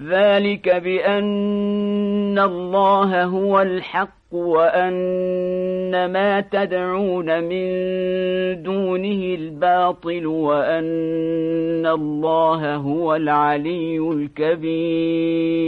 ذلك بأن الله هو الحق وأن ما تدعون من دونه الباطل وأن الله هو العلي الكبير.